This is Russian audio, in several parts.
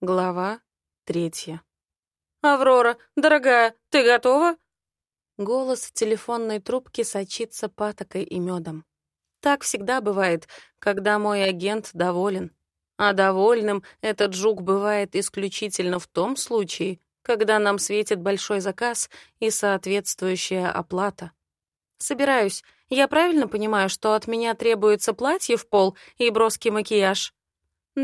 Глава третья. «Аврора, дорогая, ты готова?» Голос в телефонной трубке сочится патокой и медом. Так всегда бывает, когда мой агент доволен. А довольным этот жук бывает исключительно в том случае, когда нам светит большой заказ и соответствующая оплата. Собираюсь. Я правильно понимаю, что от меня требуется платье в пол и броский макияж?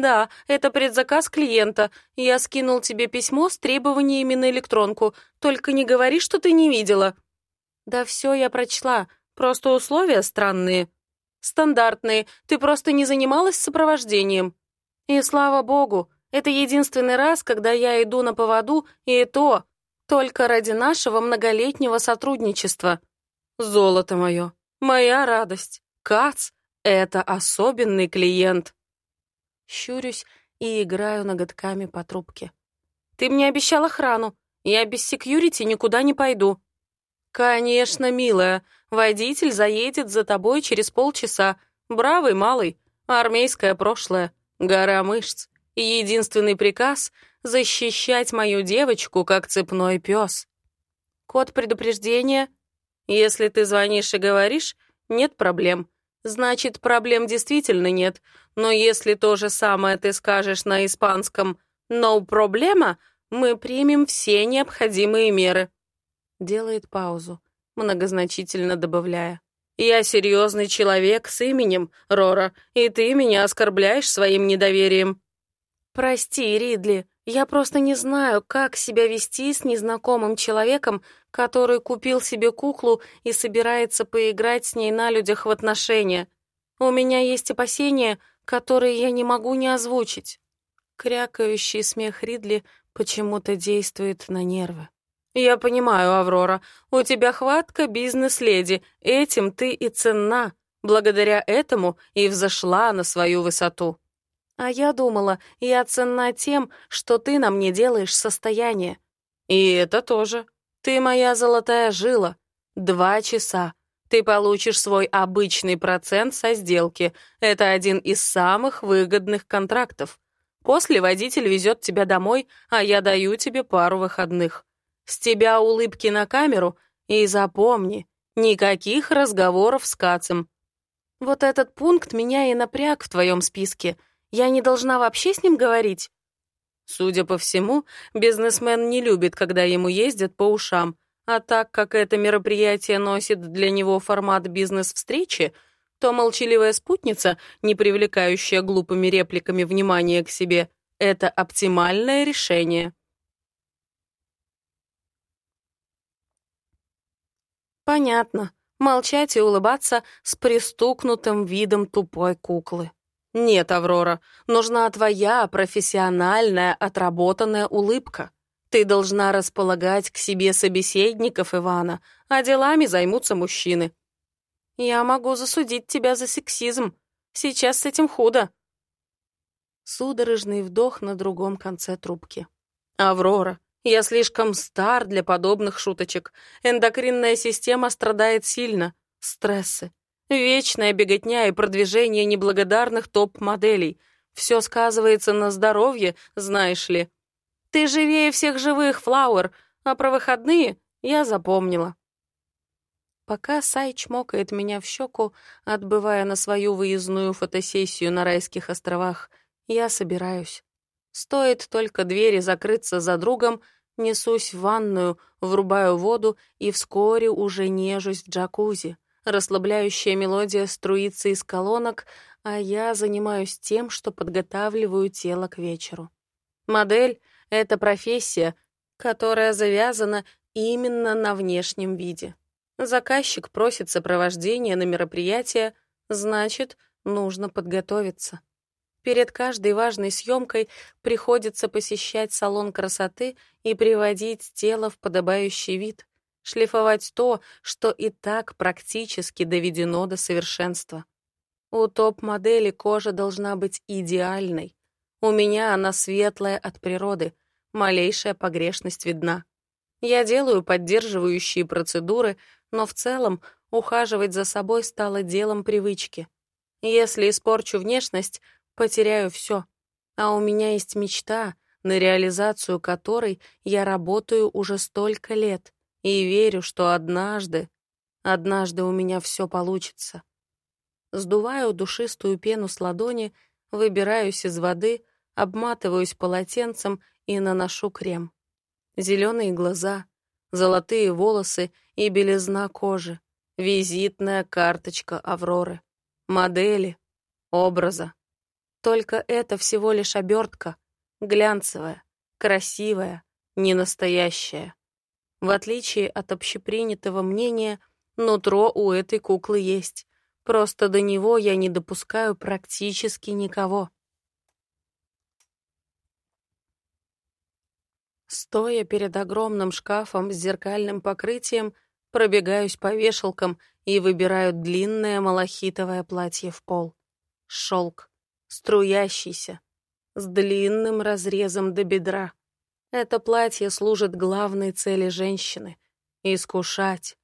Да, это предзаказ клиента. Я скинул тебе письмо с требованиями на электронку. Только не говори, что ты не видела. Да все я прочла. Просто условия странные. Стандартные. Ты просто не занималась сопровождением. И слава богу, это единственный раз, когда я иду на поводу, и то только ради нашего многолетнего сотрудничества. Золото мое, моя радость. Кац — это особенный клиент. Щурюсь и играю ноготками по трубке. Ты мне обещал охрану. Я без секьюрити никуда не пойду. Конечно, милая. Водитель заедет за тобой через полчаса. Бравый малый. Армейское прошлое. Гора мышц. И единственный приказ — защищать мою девочку, как цепной пес. Код предупреждения. Если ты звонишь и говоришь, нет проблем. Значит, проблем действительно нет. Но если то же самое ты скажешь на испанском «no проблема», мы примем все необходимые меры. Делает паузу, многозначительно добавляя. «Я серьезный человек с именем, Рора, и ты меня оскорбляешь своим недоверием». «Прости, Ридли, я просто не знаю, как себя вести с незнакомым человеком, который купил себе куклу и собирается поиграть с ней на людях в отношения. У меня есть опасения, которые я не могу не озвучить». Крякающий смех Ридли почему-то действует на нервы. «Я понимаю, Аврора, у тебя хватка бизнес-леди, этим ты и ценна. Благодаря этому и взошла на свою высоту. А я думала, я ценна тем, что ты на мне делаешь состояние. И это тоже. Ты моя золотая жила. Два часа. Ты получишь свой обычный процент со сделки. Это один из самых выгодных контрактов. После водитель везет тебя домой, а я даю тебе пару выходных. С тебя улыбки на камеру, и запомни, никаких разговоров с Кацем. Вот этот пункт меня и напряг в твоем списке. Я не должна вообще с ним говорить? Судя по всему, бизнесмен не любит, когда ему ездят по ушам, а так как это мероприятие носит для него формат бизнес-встречи, то молчаливая спутница, не привлекающая глупыми репликами внимания к себе, это оптимальное решение. Понятно. Молчать и улыбаться с пристукнутым видом тупой куклы. Нет, Аврора, нужна твоя профессиональная, отработанная улыбка. Ты должна располагать к себе собеседников, Ивана, а делами займутся мужчины. Я могу засудить тебя за сексизм. Сейчас с этим худо. Судорожный вдох на другом конце трубки. Аврора, я слишком стар для подобных шуточек. Эндокринная система страдает сильно. Стрессы. Вечная беготня и продвижение неблагодарных топ-моделей. Все сказывается на здоровье, знаешь ли. Ты живее всех живых, Флауэр, а про выходные я запомнила. Пока Сай чмокает меня в щеку, отбывая на свою выездную фотосессию на райских островах, я собираюсь. Стоит только двери закрыться за другом, несусь в ванную, врубаю воду и вскоре уже нежусь в джакузи. Расслабляющая мелодия струится из колонок, а я занимаюсь тем, что подготавливаю тело к вечеру. Модель — это профессия, которая завязана именно на внешнем виде. Заказчик просит сопровождения на мероприятие, значит, нужно подготовиться. Перед каждой важной съемкой приходится посещать салон красоты и приводить тело в подобающий вид, шлифовать то, что и так практически доведено до совершенства. У топ-модели кожа должна быть идеальной. У меня она светлая от природы, малейшая погрешность видна. Я делаю поддерживающие процедуры, но в целом ухаживать за собой стало делом привычки. Если испорчу внешность, потеряю все. А у меня есть мечта на реализацию которой я работаю уже столько лет и верю, что однажды, однажды у меня все получится. Сдуваю душистую пену с ладони, выбираюсь из воды, обматываюсь полотенцем и наношу крем. Зеленые глаза, золотые волосы и белизна кожи, визитная карточка Авроры, модели, образа. Только это всего лишь обертка, глянцевая, красивая, ненастоящая. В отличие от общепринятого мнения, нутро у этой куклы есть. Просто до него я не допускаю практически никого. Стоя перед огромным шкафом с зеркальным покрытием, пробегаюсь по вешалкам и выбираю длинное малахитовое платье в пол. Шелк, струящийся, с длинным разрезом до бедра. Это платье служит главной цели женщины — искушать.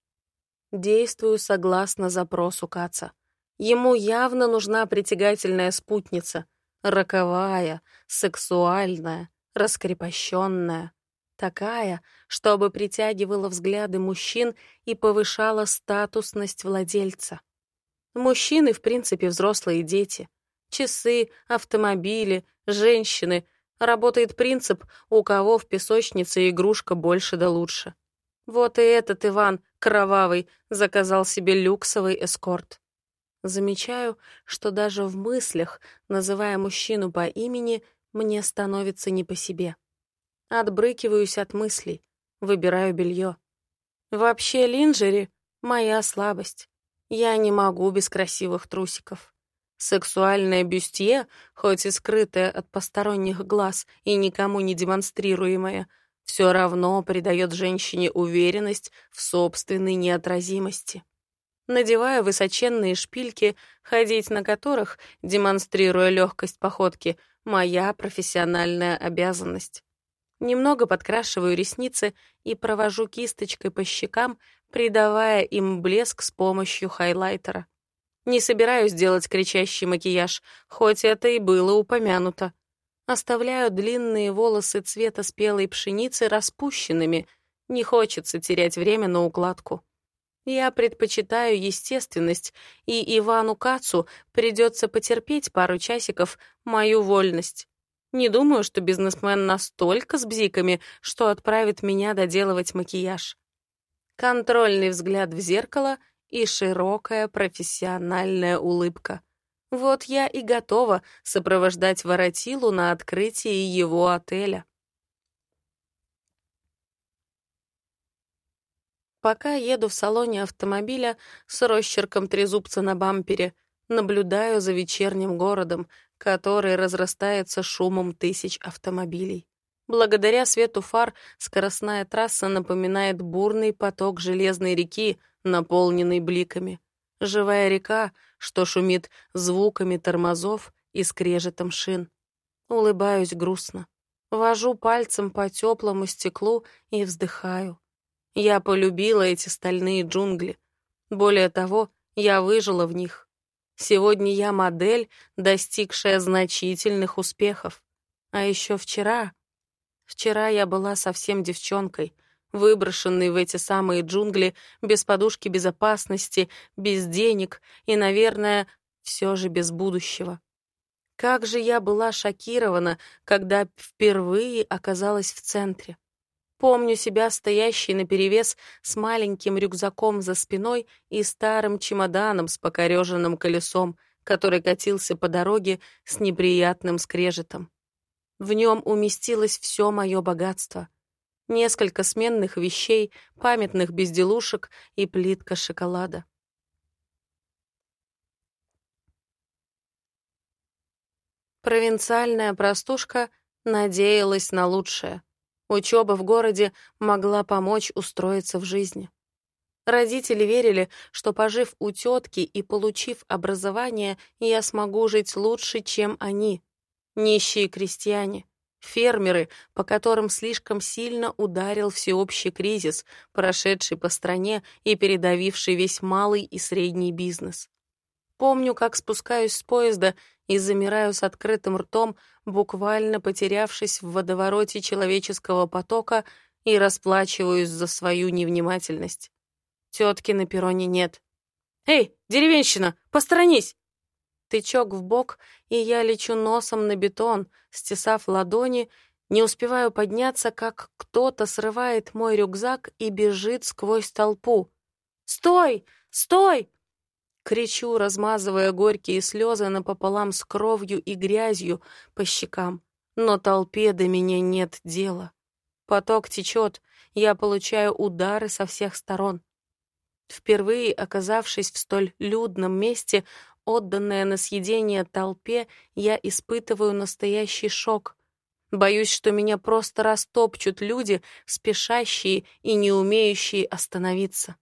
Действую согласно запросу Каца. Ему явно нужна притягательная спутница, роковая, сексуальная, раскрепощенная, такая, чтобы притягивала взгляды мужчин и повышала статусность владельца. Мужчины, в принципе, взрослые дети. Часы, автомобили, женщины. Работает принцип, у кого в песочнице игрушка больше да лучше. Вот и этот Иван, кровавый, заказал себе люксовый эскорт. Замечаю, что даже в мыслях, называя мужчину по имени, мне становится не по себе. Отбрыкиваюсь от мыслей, выбираю белье. Вообще линджери — моя слабость. Я не могу без красивых трусиков. Сексуальное бюстье, хоть и скрытое от посторонних глаз и никому не демонстрируемое, все равно придает женщине уверенность в собственной неотразимости. Надеваю высоченные шпильки, ходить на которых, демонстрируя легкость походки, моя профессиональная обязанность. Немного подкрашиваю ресницы и провожу кисточкой по щекам, придавая им блеск с помощью хайлайтера. Не собираюсь делать кричащий макияж, хоть это и было упомянуто. Оставляю длинные волосы цвета спелой пшеницы распущенными, не хочется терять время на укладку. Я предпочитаю естественность, и Ивану Кацу придется потерпеть пару часиков мою вольность. Не думаю, что бизнесмен настолько с бзиками, что отправит меня доделывать макияж. Контрольный взгляд в зеркало и широкая профессиональная улыбка. Вот я и готова сопровождать Воротилу на открытии его отеля. Пока еду в салоне автомобиля с росчерком трезубца на бампере, наблюдаю за вечерним городом, который разрастается шумом тысяч автомобилей. Благодаря свету фар скоростная трасса напоминает бурный поток железной реки, наполненный бликами. Живая река, что шумит звуками тормозов и скрежетом шин. Улыбаюсь грустно. Вожу пальцем по теплому стеклу и вздыхаю. Я полюбила эти стальные джунгли. Более того, я выжила в них. Сегодня я модель, достигшая значительных успехов. А еще вчера... Вчера я была совсем девчонкой, выброшенной в эти самые джунгли, без подушки безопасности, без денег и, наверное, все же без будущего. Как же я была шокирована, когда впервые оказалась в центре. Помню себя стоящей наперевес с маленьким рюкзаком за спиной и старым чемоданом с покореженным колесом, который катился по дороге с неприятным скрежетом. В нем уместилось все мое богатство. Несколько сменных вещей, памятных безделушек и плитка шоколада. Провинциальная простушка надеялась на лучшее — Учеба в городе могла помочь устроиться в жизни. Родители верили, что, пожив у тетки и получив образование, я смогу жить лучше, чем они. Нищие крестьяне, фермеры, по которым слишком сильно ударил всеобщий кризис, прошедший по стране и передавивший весь малый и средний бизнес. Помню, как спускаюсь с поезда и замираю с открытым ртом, буквально потерявшись в водовороте человеческого потока и расплачиваюсь за свою невнимательность. Тетки на перроне нет. «Эй, деревенщина, посторонись!» Тычок в бок, и я лечу носом на бетон, стесав ладони, не успеваю подняться, как кто-то срывает мой рюкзак и бежит сквозь толпу. «Стой! Стой!» Кричу, размазывая горькие слезы напополам с кровью и грязью по щекам. Но толпе до меня нет дела. Поток течет, я получаю удары со всех сторон. Впервые оказавшись в столь людном месте, отданная на съедение толпе, я испытываю настоящий шок. Боюсь, что меня просто растопчут люди, спешащие и не умеющие остановиться.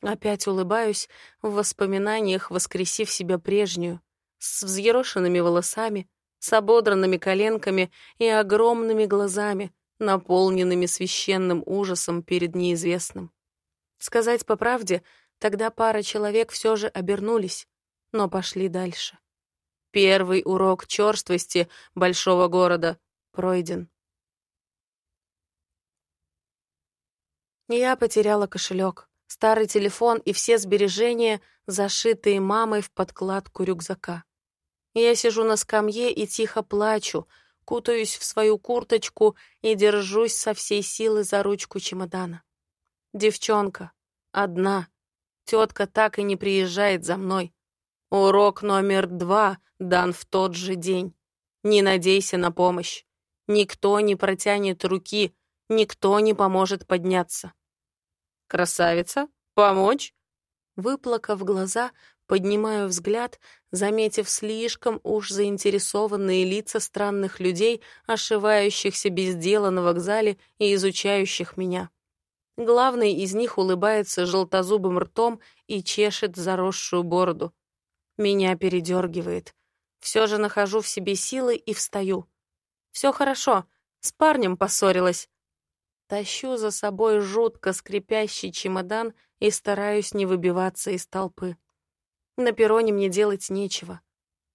Опять улыбаюсь, в воспоминаниях воскресив себя прежнюю, с взъерошенными волосами, с ободранными коленками и огромными глазами, наполненными священным ужасом перед неизвестным. Сказать по правде, тогда пара человек все же обернулись, но пошли дальше. Первый урок черствости большого города пройден. Я потеряла кошелек старый телефон и все сбережения, зашитые мамой в подкладку рюкзака. Я сижу на скамье и тихо плачу, кутаюсь в свою курточку и держусь со всей силы за ручку чемодана. Девчонка, одна, тетка так и не приезжает за мной. Урок номер два дан в тот же день. Не надейся на помощь. Никто не протянет руки, никто не поможет подняться. «Красавица? Помочь?» Выплакав глаза, поднимаю взгляд, заметив слишком уж заинтересованные лица странных людей, ошивающихся без дела на вокзале и изучающих меня. Главный из них улыбается желтозубым ртом и чешет заросшую бороду. Меня передергивает. Все же нахожу в себе силы и встаю. Все хорошо, с парнем поссорилась. Тащу за собой жутко скрипящий чемодан и стараюсь не выбиваться из толпы. На перроне мне делать нечего.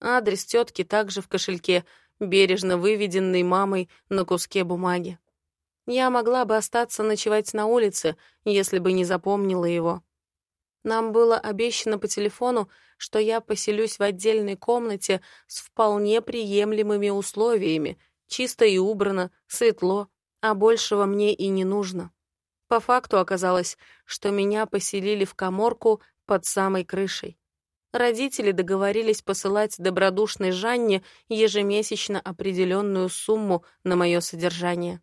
Адрес тетки также в кошельке, бережно выведенный мамой на куске бумаги. Я могла бы остаться ночевать на улице, если бы не запомнила его. Нам было обещано по телефону, что я поселюсь в отдельной комнате с вполне приемлемыми условиями, чисто и убрано, светло, а большего мне и не нужно. По факту оказалось, что меня поселили в коморку под самой крышей. Родители договорились посылать добродушной Жанне ежемесячно определенную сумму на мое содержание.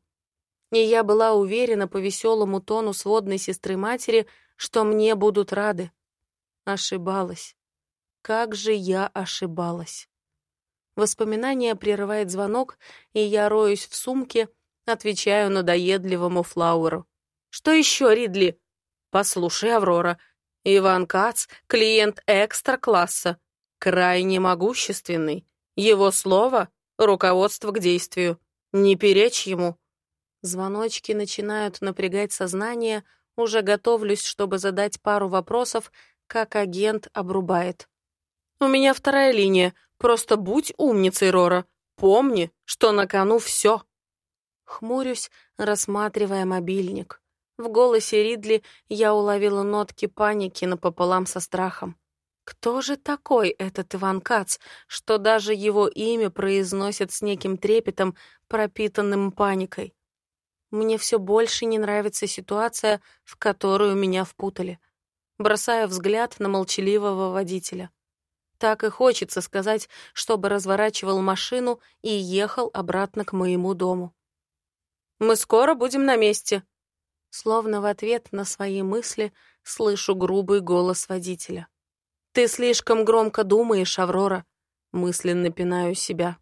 И я была уверена по веселому тону сводной сестры матери, что мне будут рады. Ошибалась. Как же я ошибалась. Воспоминание прерывает звонок, и я роюсь в сумке, Отвечаю надоедливому Флауэру. «Что еще, Ридли?» «Послушай, Аврора, Иван Кац — клиент экстра-класса, крайне могущественный. Его слово — руководство к действию. Не перечь ему». Звоночки начинают напрягать сознание, уже готовлюсь, чтобы задать пару вопросов, как агент обрубает. «У меня вторая линия. Просто будь умницей, Рора. Помни, что на кону все». Хмурюсь, рассматривая мобильник. В голосе Ридли я уловила нотки паники напополам со страхом. Кто же такой этот Иван Кац, что даже его имя произносят с неким трепетом, пропитанным паникой? Мне все больше не нравится ситуация, в которую меня впутали. Бросаю взгляд на молчаливого водителя. Так и хочется сказать, чтобы разворачивал машину и ехал обратно к моему дому. Мы скоро будем на месте». Словно в ответ на свои мысли слышу грубый голос водителя. «Ты слишком громко думаешь, Аврора», — мысленно пинаю себя.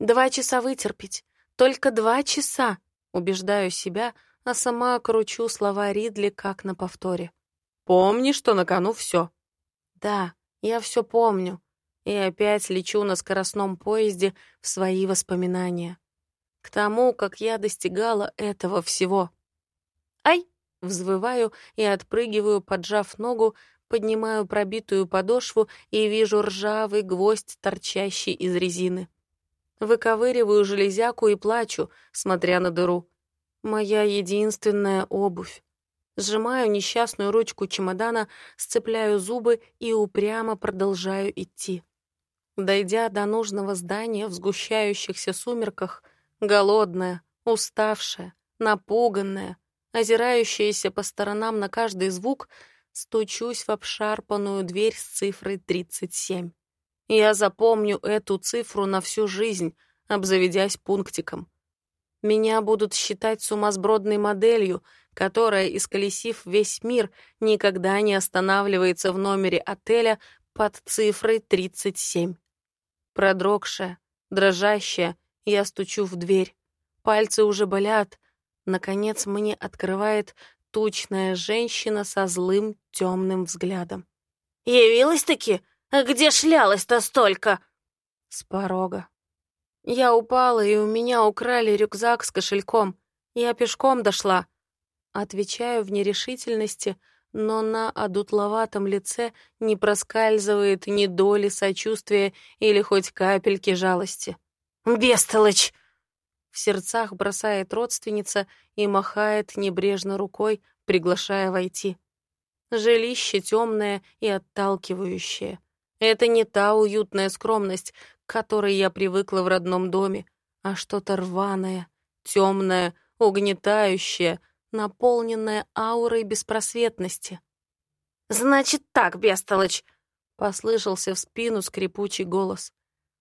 «Два часа вытерпеть. Только два часа», — убеждаю себя, а сама кручу слова Ридли как на повторе. «Помни, что на кону все». «Да, я все помню и опять лечу на скоростном поезде в свои воспоминания. К тому, как я достигала этого всего. «Ай!» Взвываю и отпрыгиваю, поджав ногу, поднимаю пробитую подошву и вижу ржавый гвоздь, торчащий из резины. Выковыриваю железяку и плачу, смотря на дыру. Моя единственная обувь. Сжимаю несчастную ручку чемодана, сцепляю зубы и упрямо продолжаю идти. Дойдя до нужного здания в сгущающихся сумерках, голодная, уставшая, напуганная, озирающаяся по сторонам на каждый звук, стучусь в обшарпанную дверь с цифрой 37. Я запомню эту цифру на всю жизнь, обзаведясь пунктиком. Меня будут считать сумасбродной моделью, которая, исколесив весь мир, никогда не останавливается в номере отеля под цифрой 37. Продрогшая, дрожащая, я стучу в дверь. Пальцы уже болят. Наконец мне открывает тучная женщина со злым темным взглядом. «Явилась-таки? Где шлялась-то столько?» С порога. Я упала, и у меня украли рюкзак с кошельком. Я пешком дошла. Отвечаю в нерешительности, но на одутловатом лице не проскальзывает ни доли сочувствия или хоть капельки жалости. «Бестолочь!» В сердцах бросает родственница и махает небрежно рукой, приглашая войти. Жилище темное и отталкивающее. Это не та уютная скромность, к которой я привыкла в родном доме, а что-то рваное, темное, угнетающее, наполненное аурой беспросветности. «Значит так, бестолочь!» — послышался в спину скрипучий голос.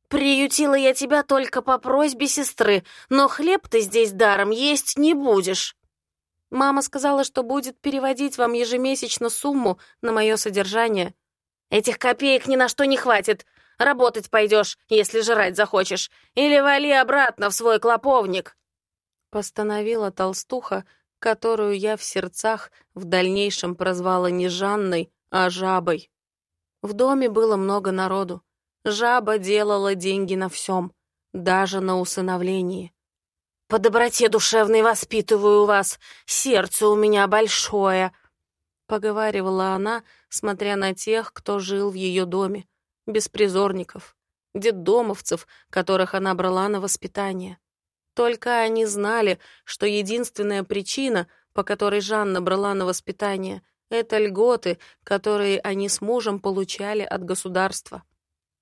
«Приютила я тебя только по просьбе сестры, но хлеб ты здесь даром есть не будешь». Мама сказала, что будет переводить вам ежемесячно сумму на мое содержание. Этих копеек ни на что не хватит. Работать пойдешь, если жрать захочешь. Или вали обратно в свой клоповник. Постановила толстуха, которую я в сердцах в дальнейшем прозвала не Жанной, а жабой. В доме было много народу. Жаба делала деньги на всем, даже на усыновлении. «По доброте душевной воспитываю вас, сердце у меня большое», — поговаривала она, смотря на тех, кто жил в ее доме, беспризорников, детдомовцев, которых она брала на воспитание. Только они знали, что единственная причина, по которой Жанна брала на воспитание, это льготы, которые они с мужем получали от государства.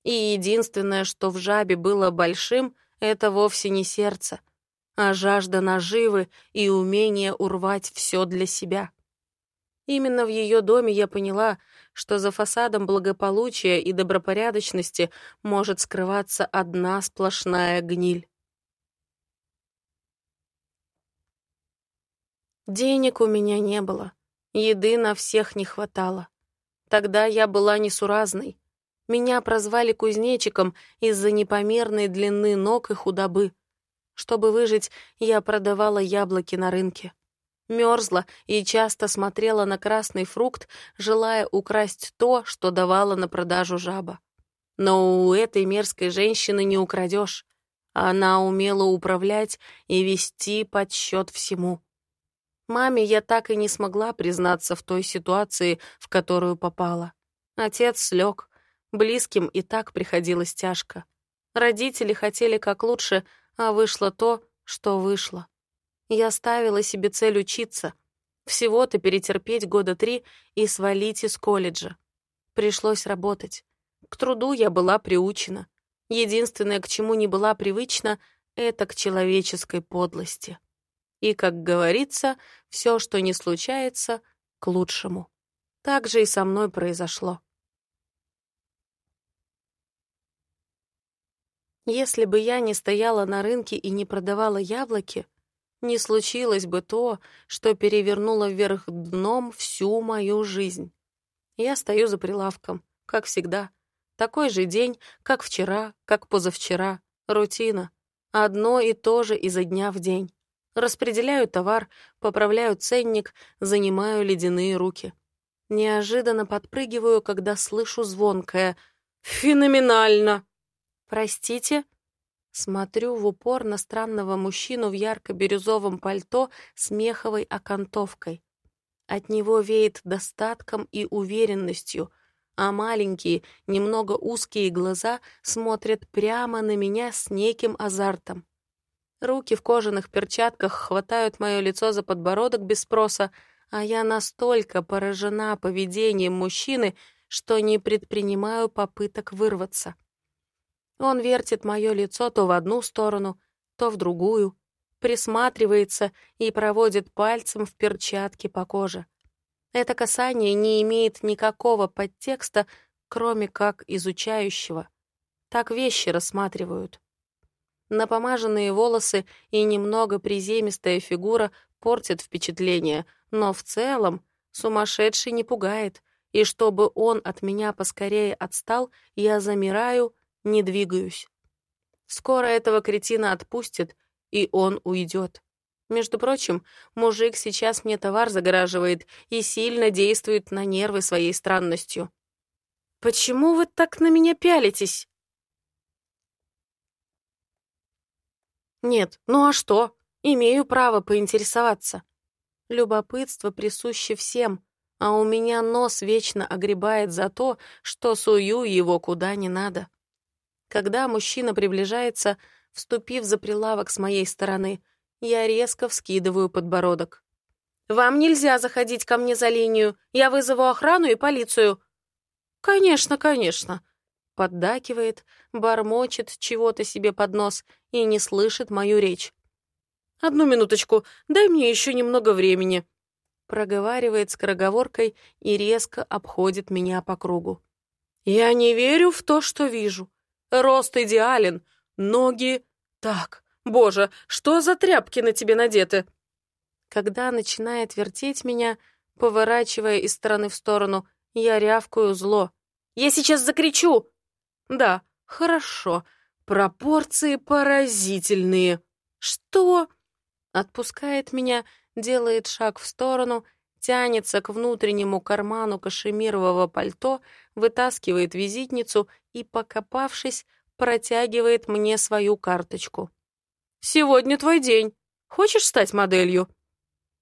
И единственное, что в жабе было большим, это вовсе не сердце, а жажда наживы и умение урвать все для себя. Именно в ее доме я поняла, что за фасадом благополучия и добропорядочности может скрываться одна сплошная гниль. Денег у меня не было, еды на всех не хватало. Тогда я была несуразной. Меня прозвали кузнечиком из-за непомерной длины ног и худобы. Чтобы выжить, я продавала яблоки на рынке. Мерзла и часто смотрела на красный фрукт, желая украсть то, что давала на продажу жаба. Но у этой мерзкой женщины не украдешь. Она умела управлять и вести подсчет всему. Маме я так и не смогла признаться в той ситуации, в которую попала. Отец слег, близким и так приходилось тяжко. Родители хотели как лучше, а вышло то, что вышло. Я ставила себе цель учиться. Всего-то перетерпеть года три и свалить из колледжа. Пришлось работать. К труду я была приучена. Единственное, к чему не была привычна, это к человеческой подлости. И, как говорится, все, что не случается, к лучшему. Так же и со мной произошло. Если бы я не стояла на рынке и не продавала яблоки, не случилось бы то, что перевернуло вверх дном всю мою жизнь. Я стою за прилавком, как всегда. Такой же день, как вчера, как позавчера. Рутина. Одно и то же изо дня в день. Распределяю товар, поправляю ценник, занимаю ледяные руки. Неожиданно подпрыгиваю, когда слышу звонкое «Феноменально!» «Простите?» Смотрю в упор на странного мужчину в ярко-бирюзовом пальто с меховой окантовкой. От него веет достатком и уверенностью, а маленькие, немного узкие глаза смотрят прямо на меня с неким азартом. Руки в кожаных перчатках хватают мое лицо за подбородок без спроса, а я настолько поражена поведением мужчины, что не предпринимаю попыток вырваться. Он вертит мое лицо то в одну сторону, то в другую, присматривается и проводит пальцем в перчатке по коже. Это касание не имеет никакого подтекста, кроме как изучающего. Так вещи рассматривают. Напомаженные волосы и немного приземистая фигура портят впечатление, но в целом сумасшедший не пугает, и чтобы он от меня поскорее отстал, я замираю, не двигаюсь. Скоро этого кретина отпустит, и он уйдет. Между прочим, мужик сейчас мне товар загораживает и сильно действует на нервы своей странностью. «Почему вы так на меня пялитесь?» «Нет, ну а что? Имею право поинтересоваться. Любопытство присуще всем, а у меня нос вечно огребает за то, что сую его куда не надо. Когда мужчина приближается, вступив за прилавок с моей стороны, я резко вскидываю подбородок. «Вам нельзя заходить ко мне за линию. Я вызову охрану и полицию». «Конечно, конечно», — поддакивает, бормочет чего-то себе под нос и не слышит мою речь. «Одну минуточку, дай мне еще немного времени», — проговаривает скороговоркой и резко обходит меня по кругу. «Я не верю в то, что вижу. Рост идеален, ноги... Так, боже, что за тряпки на тебе надеты?» Когда начинает вертеть меня, поворачивая из стороны в сторону, я рявкаю зло. «Я сейчас закричу!» «Да, хорошо. Пропорции поразительные». «Что?» Отпускает меня, делает шаг в сторону, тянется к внутреннему карману кашемирового пальто, вытаскивает визитницу и, покопавшись, протягивает мне свою карточку. «Сегодня твой день. Хочешь стать моделью?»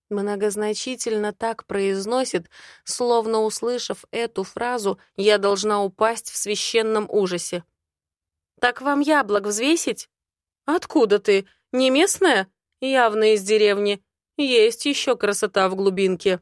Многозначительно так произносит, словно услышав эту фразу, я должна упасть в священном ужасе. «Так вам яблок взвесить?» «Откуда ты? Не местная?» «Явно из деревни. Есть еще красота в глубинке.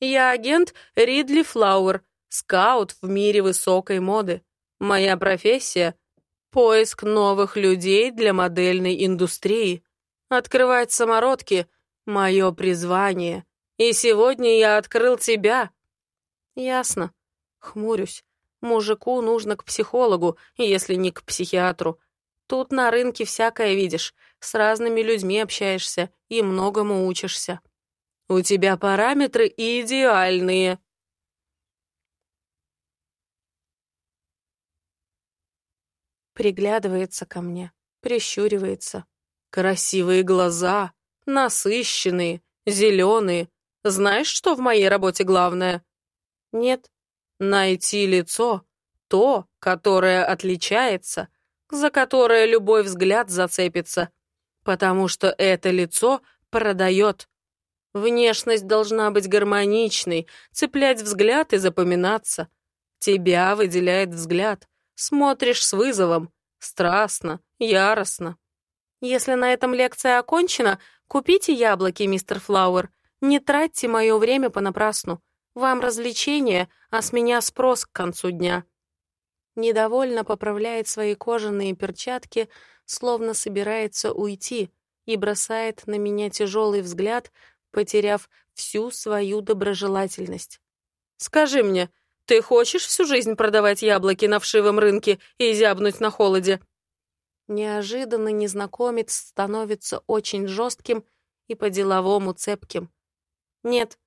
Я агент Ридли Флауэр, скаут в мире высокой моды. Моя профессия — поиск новых людей для модельной индустрии. Открывать самородки — мое призвание. И сегодня я открыл тебя. Ясно. Хмурюсь. Мужику нужно к психологу, если не к психиатру. Тут на рынке всякое видишь, с разными людьми общаешься и многому учишься. У тебя параметры идеальные. Приглядывается ко мне, прищуривается. Красивые глаза, насыщенные, зеленые. Знаешь, что в моей работе главное? Нет. Найти лицо, то, которое отличается, за которое любой взгляд зацепится, потому что это лицо продает. Внешность должна быть гармоничной, цеплять взгляд и запоминаться. Тебя выделяет взгляд. Смотришь с вызовом, страстно, яростно. Если на этом лекция окончена, купите яблоки, мистер Флауэр. Не тратьте мое время понапрасну. Вам развлечение, а с меня спрос к концу дня. Недовольно поправляет свои кожаные перчатки, словно собирается уйти, и бросает на меня тяжелый взгляд, потеряв всю свою доброжелательность. «Скажи мне, ты хочешь всю жизнь продавать яблоки на вшивом рынке и зябнуть на холоде?» Неожиданно незнакомец становится очень жестким и по-деловому цепким. «Нет,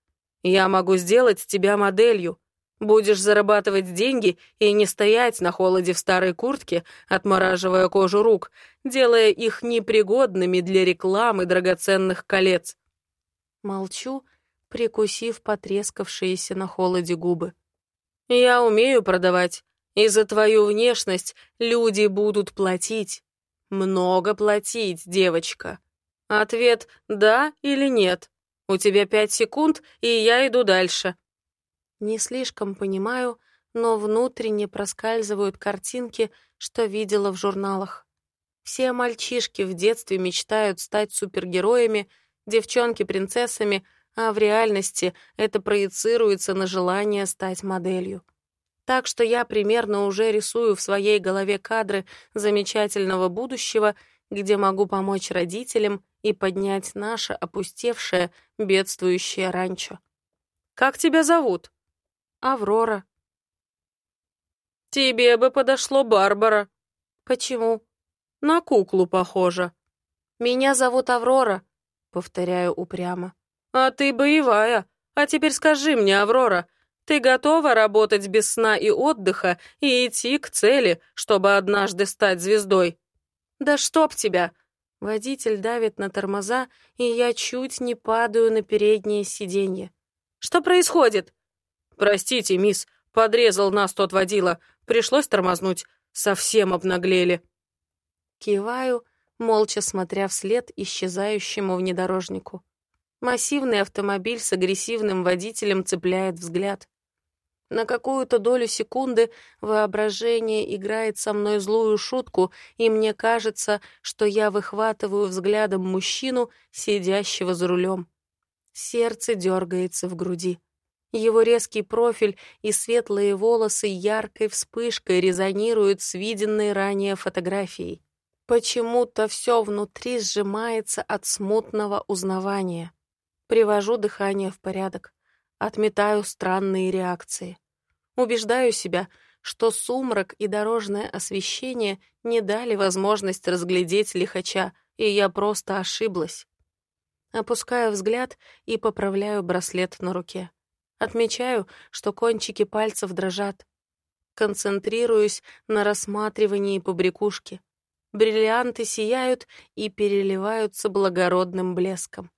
я могу сделать тебя моделью. Будешь зарабатывать деньги и не стоять на холоде в старой куртке, отмораживая кожу рук, делая их непригодными для рекламы драгоценных колец. Молчу, прикусив потрескавшиеся на холоде губы. «Я умею продавать, и за твою внешность люди будут платить. Много платить, девочка. Ответ «да» или «нет». У тебя пять секунд, и я иду дальше». Не слишком понимаю, но внутренне проскальзывают картинки, что видела в журналах. Все мальчишки в детстве мечтают стать супергероями, девчонки — принцессами, а в реальности это проецируется на желание стать моделью. Так что я примерно уже рисую в своей голове кадры замечательного будущего, где могу помочь родителям и поднять наше опустевшее, бедствующее ранчо. «Как тебя зовут?» Аврора. Тебе бы подошло Барбара. Почему? На куклу похожа. Меня зовут Аврора, повторяю упрямо. А ты боевая. А теперь скажи мне, Аврора, ты готова работать без сна и отдыха и идти к цели, чтобы однажды стать звездой? Да чтоб тебя! Водитель давит на тормоза, и я чуть не падаю на переднее сиденье. Что происходит? «Простите, мисс, подрезал нас тот водила. Пришлось тормознуть. Совсем обнаглели». Киваю, молча смотря вслед исчезающему внедорожнику. Массивный автомобиль с агрессивным водителем цепляет взгляд. На какую-то долю секунды воображение играет со мной злую шутку, и мне кажется, что я выхватываю взглядом мужчину, сидящего за рулем. Сердце дергается в груди. Его резкий профиль и светлые волосы яркой вспышкой резонируют с виденной ранее фотографией. Почему-то все внутри сжимается от смутного узнавания. Привожу дыхание в порядок. Отметаю странные реакции. Убеждаю себя, что сумрак и дорожное освещение не дали возможность разглядеть лихача, и я просто ошиблась. Опускаю взгляд и поправляю браслет на руке. Отмечаю, что кончики пальцев дрожат. Концентрируюсь на рассматривании побрякушки. Бриллианты сияют и переливаются благородным блеском.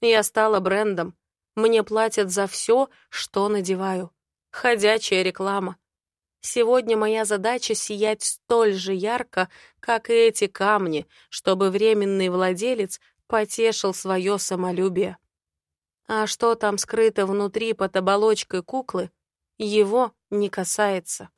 Я стала брендом. Мне платят за все, что надеваю. Ходячая реклама. Сегодня моя задача сиять столь же ярко, как и эти камни, чтобы временный владелец потешил свое самолюбие. А что там скрыто внутри под оболочкой куклы, его не касается.